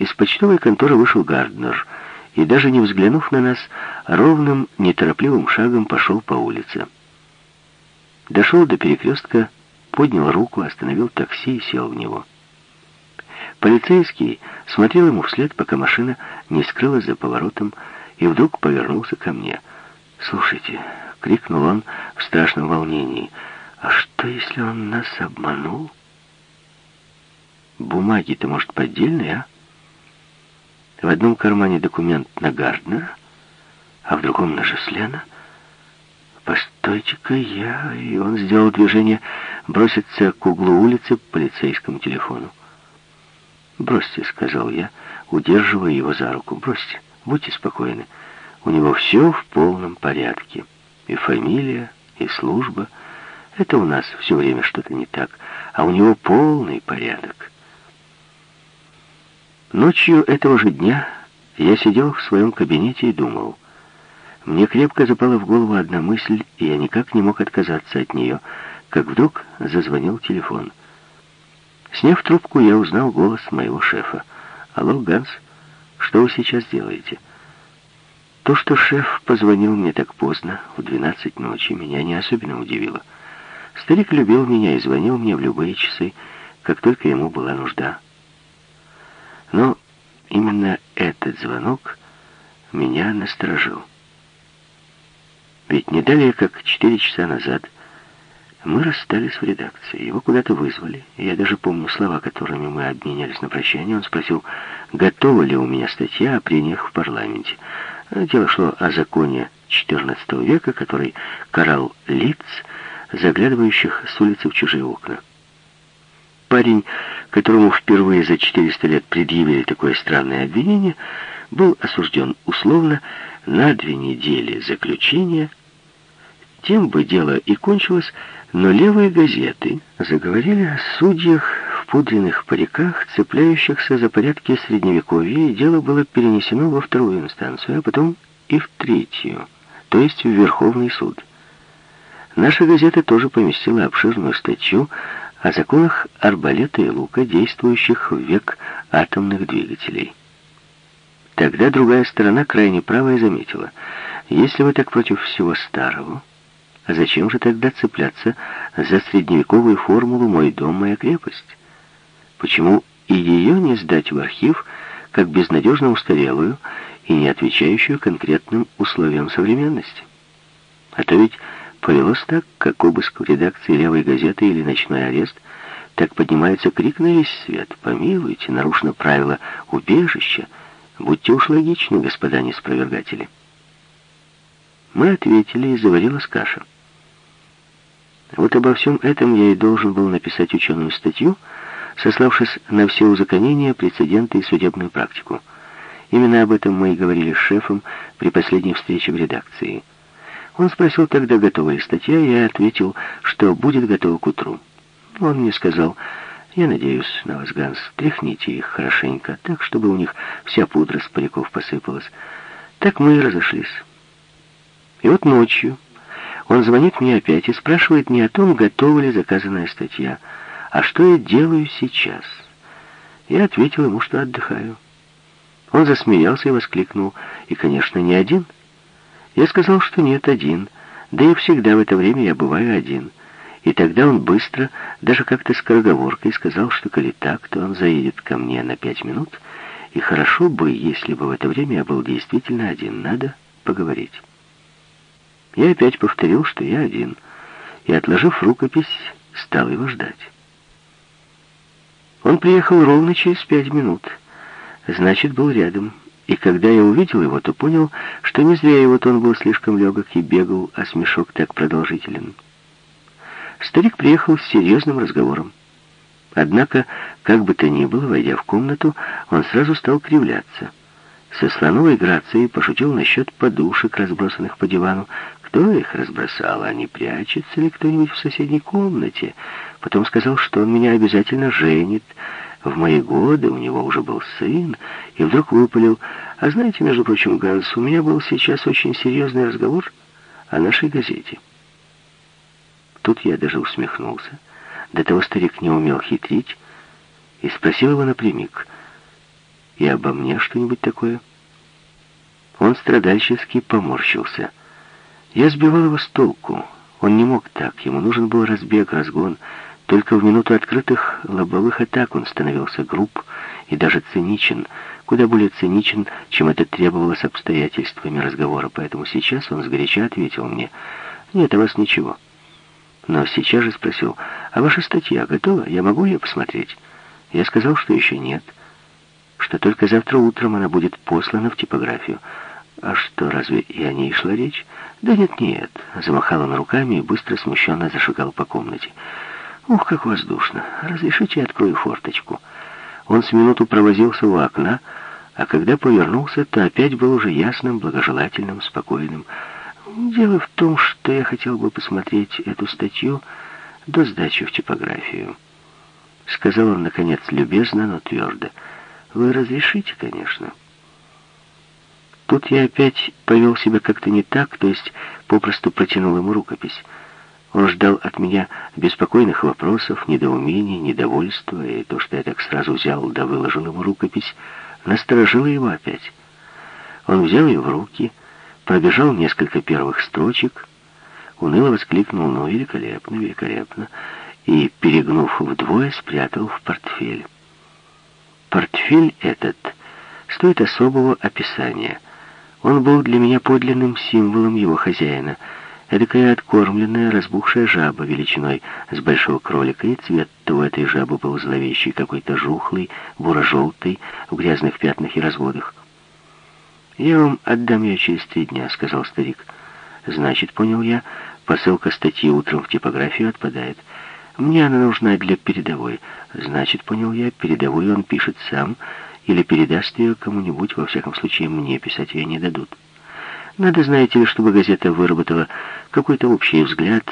Из почтовой конторы вышел Гарднер и, даже не взглянув на нас, ровным, неторопливым шагом пошел по улице. Дошел до перекрестка, поднял руку, остановил такси и сел в него. Полицейский смотрел ему вслед, пока машина не скрылась за поворотом, и вдруг повернулся ко мне. «Слушайте», — крикнул он в страшном волнении, — «а что, если он нас обманул?» «Бумаги-то, может, поддельные, а?» В одном кармане документ на Гарднера, а в другом на Жеслена. «Постойте-ка я...» И он сделал движение броситься к углу улицы к полицейскому телефону. «Бросьте», — сказал я, удерживая его за руку. «Бросьте, будьте спокойны. У него все в полном порядке. И фамилия, и служба. Это у нас все время что-то не так, а у него полный порядок». Ночью этого же дня я сидел в своем кабинете и думал. Мне крепко запала в голову одна мысль, и я никак не мог отказаться от нее, как вдруг зазвонил телефон. Сняв трубку, я узнал голос моего шефа. «Алло, Ганс, что вы сейчас делаете?» То, что шеф позвонил мне так поздно, в 12 ночи, меня не особенно удивило. Старик любил меня и звонил мне в любые часы, как только ему была нужда. Но именно этот звонок меня насторожил. Ведь не далее, как четыре часа назад, мы расстались в редакции. Его куда-то вызвали. Я даже помню слова, которыми мы обменялись на прощание. Он спросил, готова ли у меня статья о прениях в парламенте. Дело шло о законе XIV века, который карал лиц, заглядывающих с улицы в чужие окна. Парень, которому впервые за 400 лет предъявили такое странное обвинение, был осужден условно на две недели заключения. Тем бы дело и кончилось, но левые газеты заговорили о судьях в пудренных париках, цепляющихся за порядки Средневековья, и дело было перенесено во вторую инстанцию, а потом и в третью, то есть в Верховный суд. Наша газета тоже поместила обширную статью о законах арбалета и лука, действующих в век атомных двигателей. Тогда другая сторона, крайне правая, заметила, если вы так против всего старого, зачем же тогда цепляться за средневековую формулу «мой дом, моя крепость»? Почему и ее не сдать в архив, как безнадежно устарелую и не отвечающую конкретным условиям современности? А то ведь Повелось так, как обыск в редакции «Левой газеты» или ночной арест, так поднимается крик на весь свет. Помилуйте, нарушено правило убежища. Будьте уж логичны, господа неспровергатели. Мы ответили, и заварилась каша. Вот обо всем этом я и должен был написать ученую статью, сославшись на все узаконения, прецеденты и судебную практику. Именно об этом мы и говорили с шефом при последней встрече в редакции. Он спросил тогда, готова ли статья, я ответил, что будет готова к утру. Он мне сказал, я надеюсь на вас, Ганс, тряхните их хорошенько, так, чтобы у них вся пудра с париков посыпалась. Так мы и разошлись. И вот ночью он звонит мне опять и спрашивает не о том, готова ли заказанная статья, а что я делаю сейчас. Я ответил ему, что отдыхаю. Он засмеялся и воскликнул, и, конечно, не один — я сказал, что нет, один. Да и всегда в это время я бываю один. И тогда он быстро, даже как-то скороговоркой, сказал, что коли так, то он заедет ко мне на пять минут, и хорошо бы, если бы в это время я был действительно один. Надо поговорить. Я опять повторил, что я один, и, отложив рукопись, стал его ждать. Он приехал ровно через пять минут. Значит, был рядом. И когда я увидел его, то понял, что не зря его тон был слишком легок и бегал, а смешок так продолжителен. Старик приехал с серьезным разговором. Однако, как бы то ни было, войдя в комнату, он сразу стал кривляться. Со слоновой грацией пошутил насчет подушек, разбросанных по дивану. Кто их разбросал, а не прячется ли кто-нибудь в соседней комнате? Потом сказал, что он меня обязательно женит, в мои годы у него уже был сын, и вдруг выпалил. А знаете, между прочим, Ганс, у меня был сейчас очень серьезный разговор о нашей газете. Тут я даже усмехнулся. До того старик не умел хитрить и спросил его напрямик. и обо мне что-нибудь такое?» Он страдальчески поморщился. Я сбивал его с толку. Он не мог так, ему нужен был разбег, разгон. Только в минуту открытых лобовых атак он становился груб и даже циничен, куда более циничен, чем это требовалось обстоятельствами разговора. Поэтому сейчас он сгоряча ответил мне, «Нет, о вас ничего». Но сейчас же спросил, «А ваша статья готова? Я могу ее посмотреть?» Я сказал, что еще нет, что только завтра утром она будет послана в типографию. «А что, разве и о ней шла речь?» «Да нет-нет», — замахал он руками и быстро смущенно зашагал по комнате. «Ух, как воздушно! Разрешите, я открою форточку». Он с минуту провозился у окна, а когда повернулся, то опять был уже ясным, благожелательным, спокойным. Дело в том, что я хотел бы посмотреть эту статью до сдачи в типографию. Сказал он, наконец, любезно, но твердо. «Вы разрешите, конечно». Тут я опять повел себя как-то не так, то есть попросту протянул ему рукопись. Он ждал от меня беспокойных вопросов, недоумений, недовольства, и то, что я так сразу взял да выложил ему рукопись, насторожило его опять. Он взял ее в руки, пробежал несколько первых строчек, уныло воскликнул «Ну, великолепно, великолепно!» и, перегнув вдвое, спрятал в портфель. Портфель этот стоит особого описания — он был для меня подлинным символом его хозяина. Эдакая откормленная, разбухшая жаба величиной с большого кролика, и цвет того этой жабы был зловещий, какой-то жухлый, буро-желтый, в грязных пятнах и разводах. «Я вам отдам ее через три дня», — сказал старик. «Значит, понял я, посылка статьи утром в типографию отпадает. Мне она нужна для передовой. Значит, понял я, передовую он пишет сам, или передаст ее кому-нибудь, во всяком случае мне писать ее не дадут. Надо, знаете ли, чтобы газета выработала какой-то общий взгляд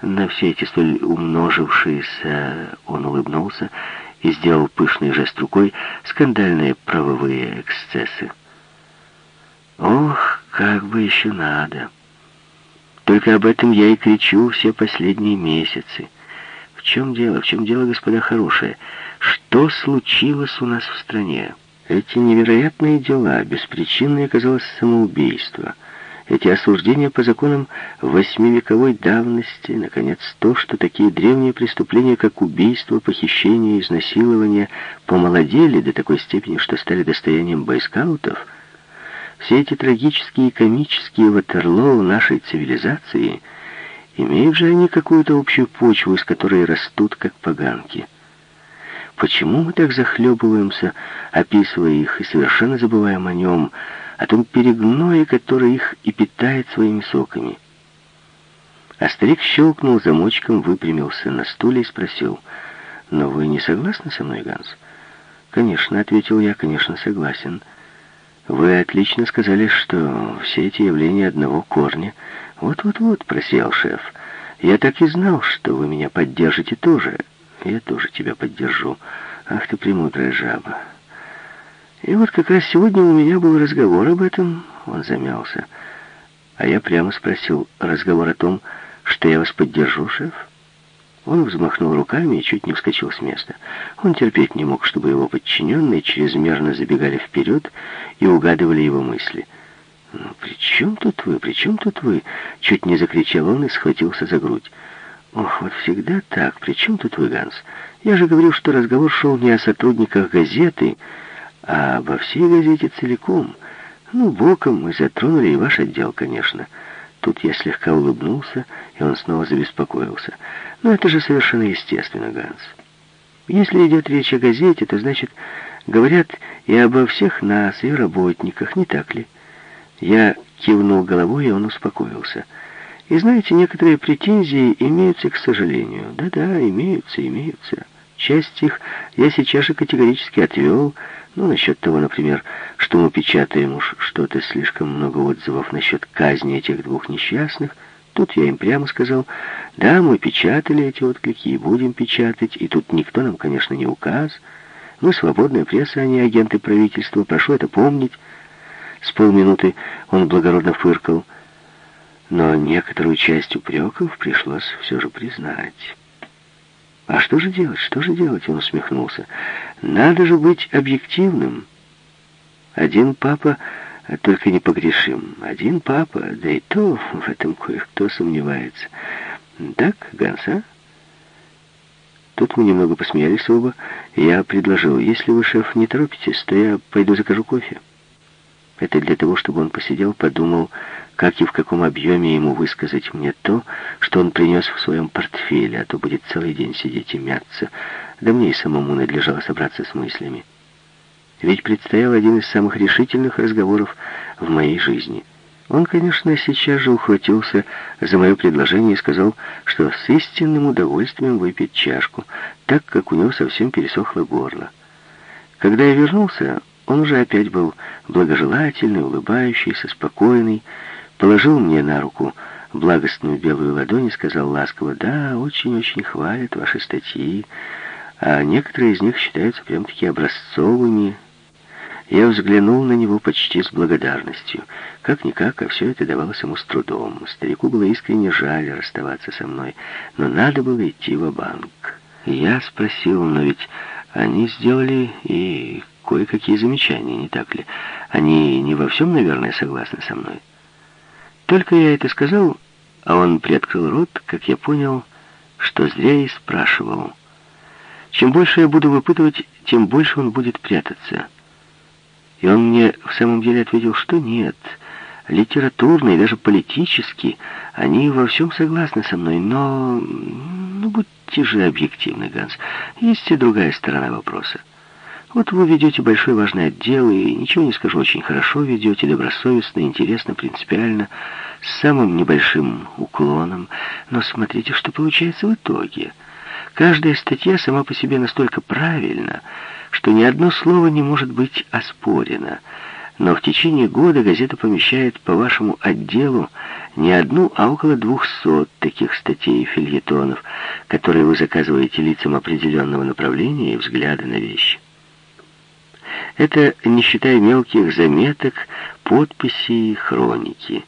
на все эти столь умножившиеся, он улыбнулся и сделал пышный жест рукой, скандальные правовые эксцессы. Ох, как бы еще надо. Только об этом я и кричу все последние месяцы. В чем дело, в чем дело, господа хорошие? Что случилось у нас в стране? Эти невероятные дела, беспричинное, казалось, самоубийство, эти осуждения по законам восьмивековой давности, наконец, то, что такие древние преступления, как убийство, похищение, изнасилование, помолодели до такой степени, что стали достоянием бойскаутов, все эти трагические и комические ватерлоу нашей цивилизации, имеют же они какую-то общую почву, из которой растут, как поганки. Почему мы так захлебываемся, описывая их, и совершенно забываем о нем, о том перегное, которое их и питает своими соками? А старик щелкнул замочком, выпрямился на стуле и спросил, «Но вы не согласны со мной, Ганс?» «Конечно», — ответил я, — «конечно, согласен». «Вы отлично сказали, что все эти явления одного корня». «Вот-вот-вот», — просиял шеф, — «я так и знал, что вы меня поддержите тоже». Я тоже тебя поддержу. Ах ты премудрая жаба. И вот как раз сегодня у меня был разговор об этом. Он замялся. А я прямо спросил, разговор о том, что я вас поддержу, шеф? Он взмахнул руками и чуть не вскочил с места. Он терпеть не мог, чтобы его подчиненные чрезмерно забегали вперед и угадывали его мысли. «Ну, при чем тут вы? При чем тут вы?» Чуть не закричал он и схватился за грудь. Ох, вот всегда так. При чем тут вы, Ганс? Я же говорил, что разговор шел не о сотрудниках газеты, а обо всей газете целиком. Ну, боком мы затронули и ваш отдел, конечно. Тут я слегка улыбнулся, и он снова забеспокоился. Но это же совершенно естественно, Ганс. Если идет речь о газете, то, значит, говорят и обо всех нас, и работниках, не так ли? Я кивнул головой, и он успокоился. И знаете, некоторые претензии имеются, к сожалению. Да-да, имеются, имеются. Часть их я сейчас же категорически отвел. Ну, насчет того, например, что мы печатаем уж что-то слишком много отзывов насчет казни этих двух несчастных. Тут я им прямо сказал, да, мы печатали эти отклики и будем печатать, и тут никто нам, конечно, не указ. Мы свободная пресса, а не агенты правительства, прошу это помнить. С полминуты он благородно фыркал но некоторую часть упреков пришлось все же признать. «А что же делать, что же делать?» — он усмехнулся. «Надо же быть объективным. Один папа только непогрешим. Один папа, да и то в этом кое-кто сомневается. Так, Ганс, а? Тут мы немного посмеялись оба, я предложил, если вы, шеф, не торопитесь, то я пойду закажу кофе. Это для того, чтобы он посидел, подумал, как и в каком объеме ему высказать мне то, что он принес в своем портфеле, а то будет целый день сидеть и мяться. Да мне и самому надлежало собраться с мыслями. Ведь предстоял один из самых решительных разговоров в моей жизни. Он, конечно, сейчас же ухватился за мое предложение и сказал, что с истинным удовольствием выпьет чашку, так как у него совсем пересохло горло. Когда я вернулся, он уже опять был благожелательный, улыбающийся, спокойный, положил мне на руку благостную белую ладонь и сказал ласково, «Да, очень-очень хвалят ваши статьи, а некоторые из них считаются прям-таки образцовыми, я взглянул на него почти с благодарностью. Как-никак, а все это давалось ему с трудом. Старику было искренне жаль расставаться со мной, но надо было идти в банк Я спросил, но ведь они сделали и кое-какие замечания, не так ли? Они не во всем, наверное, согласны со мной. Только я это сказал, а он приоткрыл рот, как я понял, что зря и спрашивал. Чем больше я буду выпытывать, тем больше он будет прятаться. И он мне в самом деле ответил, что нет. Литературно и даже политически они во всем согласны со мной, но... Ну, будьте же объективны, Ганс. Есть и другая сторона вопроса. Вот вы ведете большой важный отдел, и, ничего не скажу, очень хорошо ведете, добросовестно, интересно, принципиально, с самым небольшим уклоном. Но смотрите, что получается в итоге. Каждая статья сама по себе настолько правильна, что ни одно слово не может быть оспорено, но в течение года газета помещает по вашему отделу не одну, а около двухсот таких статей и фильетонов, которые вы заказываете лицам определенного направления и взгляда на вещи. Это не считая мелких заметок, подписей, хроники.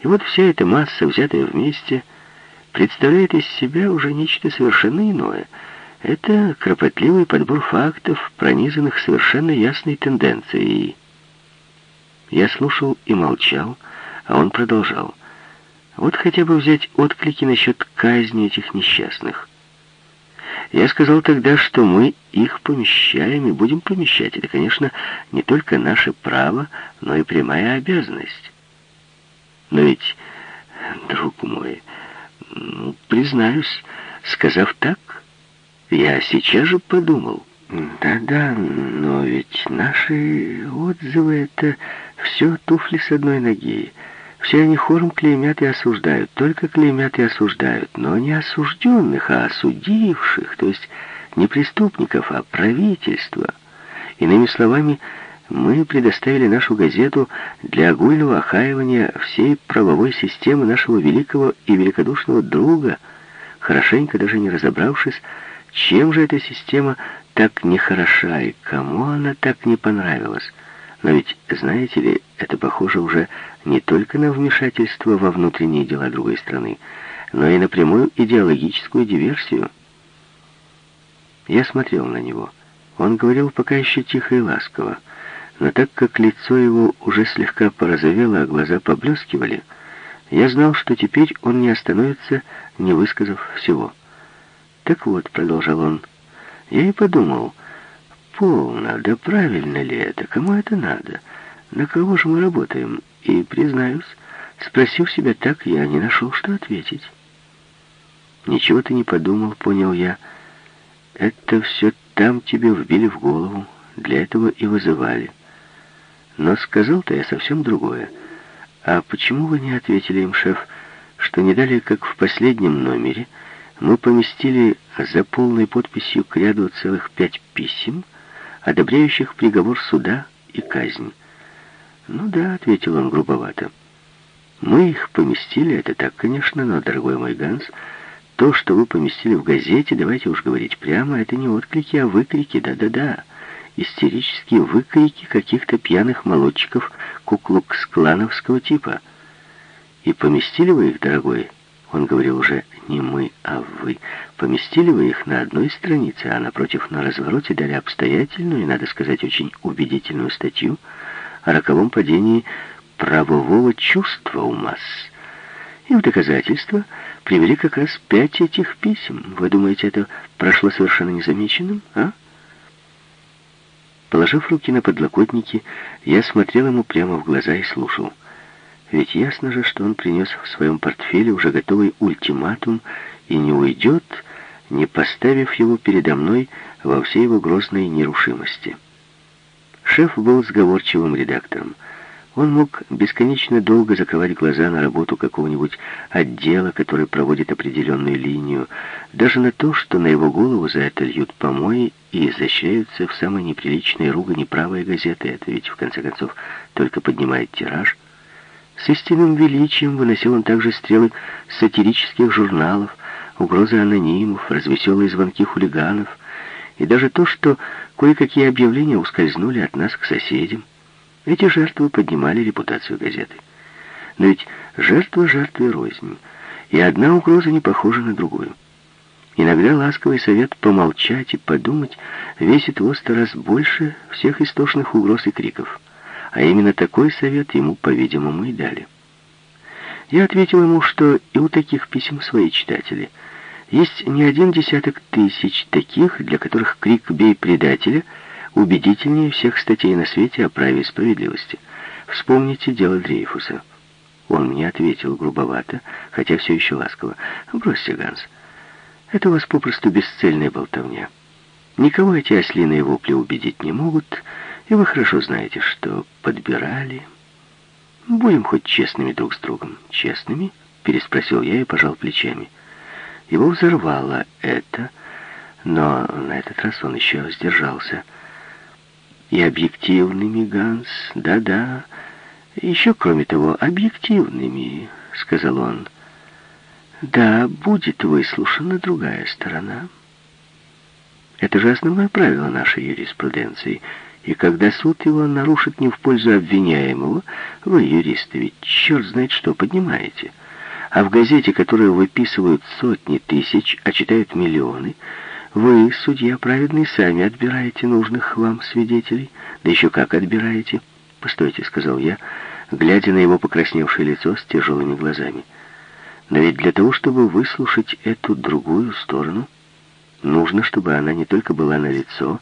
И вот вся эта масса, взятая вместе, представляет из себя уже нечто совершенно иное — это кропотливый подбор фактов, пронизанных совершенно ясной тенденцией. Я слушал и молчал, а он продолжал. Вот хотя бы взять отклики насчет казни этих несчастных. Я сказал тогда, что мы их помещаем и будем помещать. Это, конечно, не только наше право, но и прямая обязанность. Но ведь, друг мой, ну, признаюсь, сказав так, я сейчас же подумал. Да-да, но ведь наши отзывы — это все туфли с одной ноги. Все они хором клеймят и осуждают, только клеймят и осуждают, но не осужденных, а осудивших, то есть не преступников, а правительство. Иными словами, мы предоставили нашу газету для огульного охаивания всей правовой системы нашего великого и великодушного друга, хорошенько даже не разобравшись, чем же эта система так нехороша и кому она так не понравилась? Но ведь, знаете ли, это похоже уже не только на вмешательство во внутренние дела другой страны, но и на прямую идеологическую диверсию. Я смотрел на него. Он говорил пока еще тихо и ласково, но так как лицо его уже слегка порозовело, а глаза поблескивали, я знал, что теперь он не остановится, не высказав всего. Так вот, продолжал он, я и подумал, полно, да правильно ли это, кому это надо, на кого же мы работаем? И, признаюсь, спросив себя так, я не нашел, что ответить. Ничего ты не подумал, понял я. Это все там тебе вбили в голову, для этого и вызывали. Но сказал-то я совсем другое. А почему вы не ответили им, шеф, что не дали, как в последнем номере, мы поместили за полной подписью к ряду целых пять писем, одобряющих приговор суда и казнь. «Ну да», — ответил он грубовато. «Мы их поместили, это так, конечно, но, дорогой мой Ганс, то, что вы поместили в газете, давайте уж говорить прямо, это не отклики, а выкрики, да-да-да, истерические выкрики каких-то пьяных молодчиков куклукс-клановского типа. И поместили вы их, дорогой, Он говорил уже не мы, а вы. Поместили вы их на одной странице, а напротив на развороте дали обстоятельную и, надо сказать, очень убедительную статью о роковом падении правового чувства у масс. И в доказательство привели как раз пять этих писем. Вы думаете, это прошло совершенно незамеченным, а? Положив руки на подлокотники, я смотрел ему прямо в глаза и слушал. Ведь ясно же, что он принес в своем портфеле уже готовый ультиматум и не уйдет, не поставив его передо мной во всей его грозной нерушимости. Шеф был сговорчивым редактором. Он мог бесконечно долго заковать глаза на работу какого-нибудь отдела, который проводит определенную линию, даже на то, что на его голову за это льют помои и изощряются в самой неприличной ругани правой газеты. Это ведь, в конце концов, только поднимает тираж — с истинным величием выносил он также стрелы сатирических журналов, угрозы анонимов, развеселые звонки хулиганов и даже то, что кое-какие объявления ускользнули от нас к соседям. Эти жертвы поднимали репутацию газеты. Но ведь жертва жертве рознь, и одна угроза не похожа на другую. Иногда ласковый совет помолчать и подумать весит в сто раз больше всех истошных угроз и криков. А именно такой совет ему, по-видимому, и дали. Я ответил ему, что и у таких писем свои читатели. Есть не один десяток тысяч таких, для которых крик «бей предателя» убедительнее всех статей на свете о праве и справедливости. Вспомните дело Дрейфуса. Он мне ответил грубовато, хотя все еще ласково. «Бросьте, Ганс, это у вас попросту бесцельная болтовня. Никого эти ослиные вопли убедить не могут, и вы хорошо знаете, что подбирали. Будем хоть честными друг с другом. Честными? Переспросил я и пожал плечами. Его взорвало это, но на этот раз он еще сдержался. И объективными, Ганс, да-да. Еще, кроме того, объективными, сказал он. Да, будет выслушана другая сторона. Это же основное правило нашей юриспруденции — и когда суд его нарушит не в пользу обвиняемого, вы, юристы, ведь черт знает что поднимаете. А в газете, которую выписывают сотни тысяч, а читают миллионы, вы, судья праведный, сами отбираете нужных вам свидетелей. Да еще как отбираете. «Постойте», — сказал я, глядя на его покрасневшее лицо с тяжелыми глазами. «Но ведь для того, чтобы выслушать эту другую сторону, нужно, чтобы она не только была на лицо,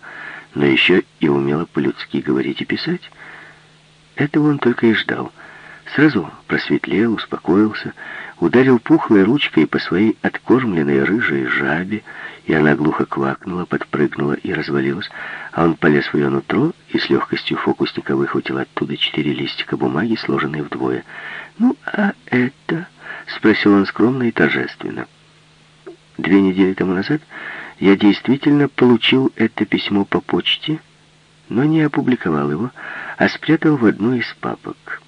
но еще и умела по-людски говорить и писать. Этого он только и ждал. Сразу просветлел, успокоился, ударил пухлой ручкой по своей откормленной рыжей жабе, и она глухо квакнула, подпрыгнула и развалилась, а он полез в ее нутро и с легкостью фокусника выхватил оттуда четыре листика бумаги, сложенные вдвое. «Ну, а это?» — спросил он скромно и торжественно. Две недели тому назад я действительно получил это письмо по почте, но не опубликовал его, а спрятал в одну из папок.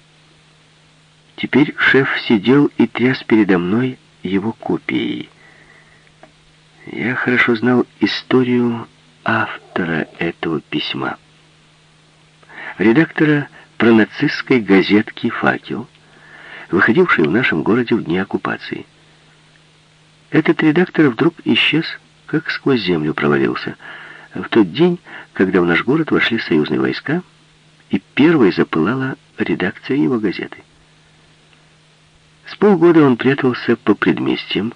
Теперь шеф сидел и тряс передо мной его копией. Я хорошо знал историю автора этого письма. Редактора пронацистской газетки «Факел», выходившей в нашем городе в дни оккупации. Этот редактор вдруг исчез как сквозь землю провалился. В тот день, когда в наш город вошли союзные войска, и первой запылала редакция его газеты. С полгода он прятался по предместьям,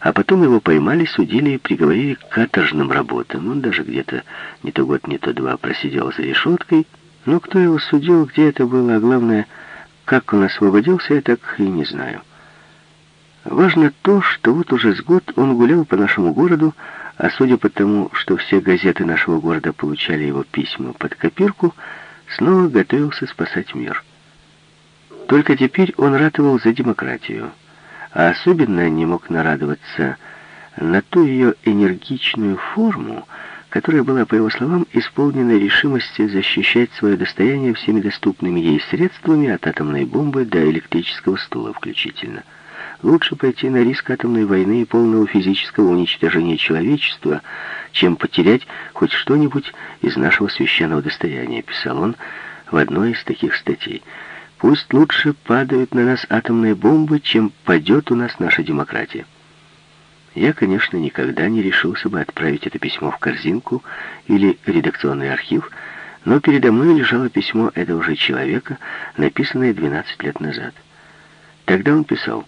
а потом его поймали, судили и приговорили к каторжным работам. Он даже где-то не то год, не то два просидел за решеткой. Но кто его судил, где это было, а главное, как он освободился, я так и не знаю. Важно то, что вот уже с год он гулял по нашему городу, а судя по тому, что все газеты нашего города получали его письма под копирку, снова готовился спасать мир. Только теперь он ратовал за демократию, а особенно не мог нарадоваться на ту ее энергичную форму, которая была, по его словам, исполнена решимости защищать свое достояние всеми доступными ей средствами от атомной бомбы до электрического стула включительно. Лучше пойти на риск атомной войны и полного физического уничтожения человечества, чем потерять хоть что-нибудь из нашего священного достояния, писал он в одной из таких статей. Пусть лучше падают на нас атомные бомбы, чем падет у нас наша демократия. Я, конечно, никогда не решился бы отправить это письмо в корзинку или редакционный архив, но передо мной лежало письмо этого же человека, написанное 12 лет назад. Тогда он писал,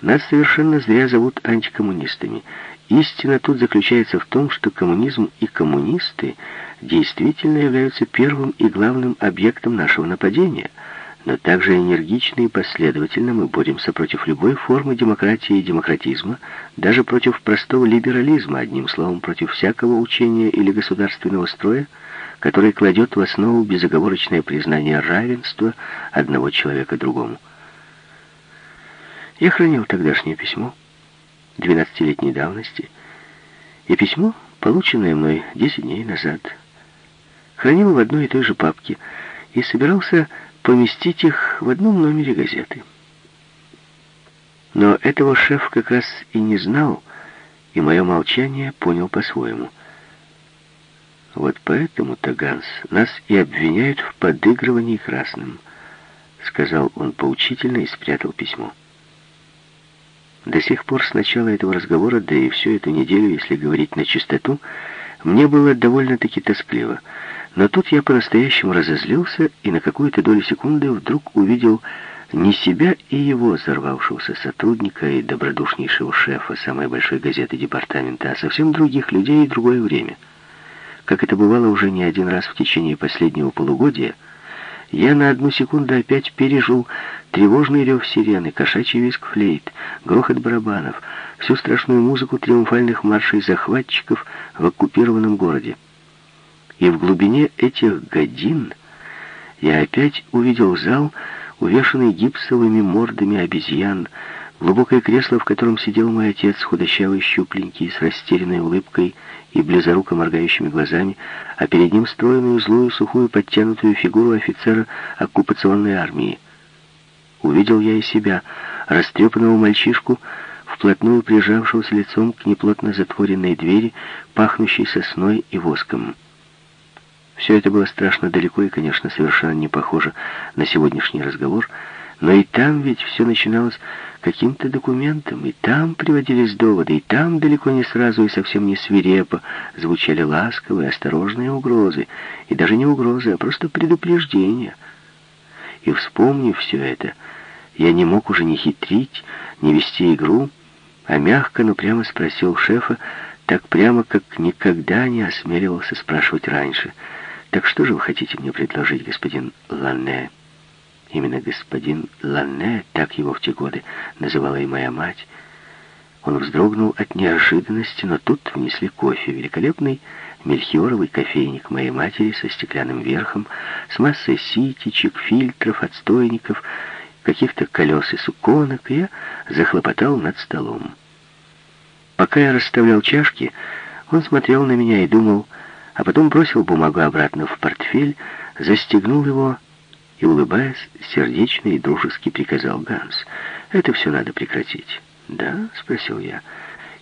«Нас совершенно зря зовут антикоммунистами. Истина тут заключается в том, что коммунизм и коммунисты действительно являются первым и главным объектом нашего нападения, но также энергично и последовательно мы боремся против любой формы демократии и демократизма, даже против простого либерализма, одним словом, против всякого учения или государственного строя, который кладет в основу безоговорочное признание равенства одного человека другому. Я хранил тогдашнее письмо, 12-летней давности, и письмо, полученное мной 10 дней назад, хранил в одной и той же папке и собирался поместить их в одном номере газеты. Но этого шеф как раз и не знал, и мое молчание понял по-своему — вот поэтому-то, Ганс, нас и обвиняют в подыгрывании красным, сказал он поучительно и спрятал письмо. До сих пор с начала этого разговора, да и всю эту неделю, если говорить на чистоту, мне было довольно-таки тоскливо. Но тут я по-настоящему разозлился и на какую-то долю секунды вдруг увидел не себя и его взорвавшегося сотрудника и добродушнейшего шефа самой большой газеты департамента, а совсем других людей и другое время — как это бывало уже не один раз в течение последнего полугодия, я на одну секунду опять пережил тревожный рев сирены, кошачий визг флейт, грохот барабанов, всю страшную музыку триумфальных маршей захватчиков в оккупированном городе. И в глубине этих годин я опять увидел зал, увешанный гипсовыми мордами обезьян, глубокое кресло, в котором сидел мой отец, худощавый, щупленький, с растерянной улыбкой, и близоруко моргающими глазами, а перед ним стройную, злую, сухую, подтянутую фигуру офицера оккупационной армии. Увидел я и себя, растрепанного мальчишку, вплотную прижавшегося лицом к неплотно затворенной двери, пахнущей сосной и воском. Все это было страшно далеко и, конечно, совершенно не похоже на сегодняшний разговор, но и там ведь все начиналось каким-то документом, и там приводились доводы, и там далеко не сразу и совсем не свирепо звучали ласковые, осторожные угрозы, и даже не угрозы, а просто предупреждения. И вспомнив все это, я не мог уже ни хитрить, ни вести игру, а мягко, но прямо спросил шефа, так прямо, как никогда не осмеливался спрашивать раньше. «Так что же вы хотите мне предложить, господин Ланне?» Именно господин Ланне, так его в те годы называла и моя мать. Он вздрогнул от неожиданности, но тут внесли кофе. Великолепный мельхиоровый кофейник моей матери со стеклянным верхом, с массой ситечек, фильтров, отстойников, каких-то колес и суконок, и я захлопотал над столом. Пока я расставлял чашки, он смотрел на меня и думал, а потом бросил бумагу обратно в портфель, застегнул его и, улыбаясь, сердечно и дружески приказал Ганс. «Это все надо прекратить». «Да?» — спросил я.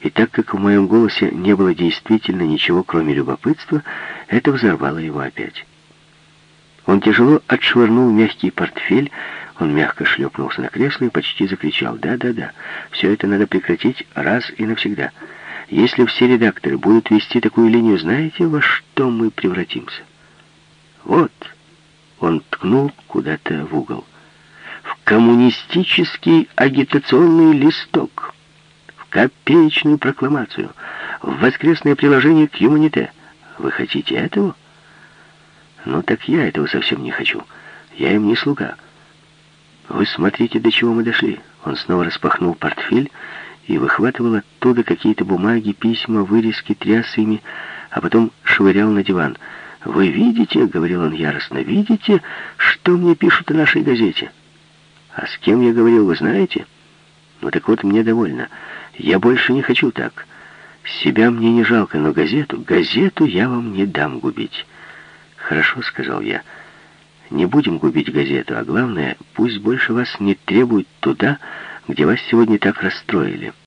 И так как в моем голосе не было действительно ничего, кроме любопытства, это взорвало его опять. Он тяжело отшвырнул мягкий портфель, он мягко шлепнулся на кресло и почти закричал. «Да-да-да, все это надо прекратить раз и навсегда. Если все редакторы будут вести такую линию, знаете, во что мы превратимся?» «Вот!» Он ткнул куда-то в угол. В коммунистический агитационный листок, в копеечную прокламацию, в воскресное приложение к Юманите. Вы хотите этого? Ну так я этого совсем не хочу. Я им не слуга. Вы смотрите, до чего мы дошли. Он снова распахнул портфель и выхватывал оттуда какие-то бумаги, письма, вырезки, тряс ими, а потом швырял на диван — «Вы видите, — говорил он яростно, — видите, что мне пишут о нашей газете? А с кем я говорил, вы знаете? Ну так вот, мне довольно. Я больше не хочу так. Себя мне не жалко, но газету, газету я вам не дам губить». «Хорошо», — сказал я, — «не будем губить газету, а главное, пусть больше вас не требуют туда, где вас сегодня так расстроили».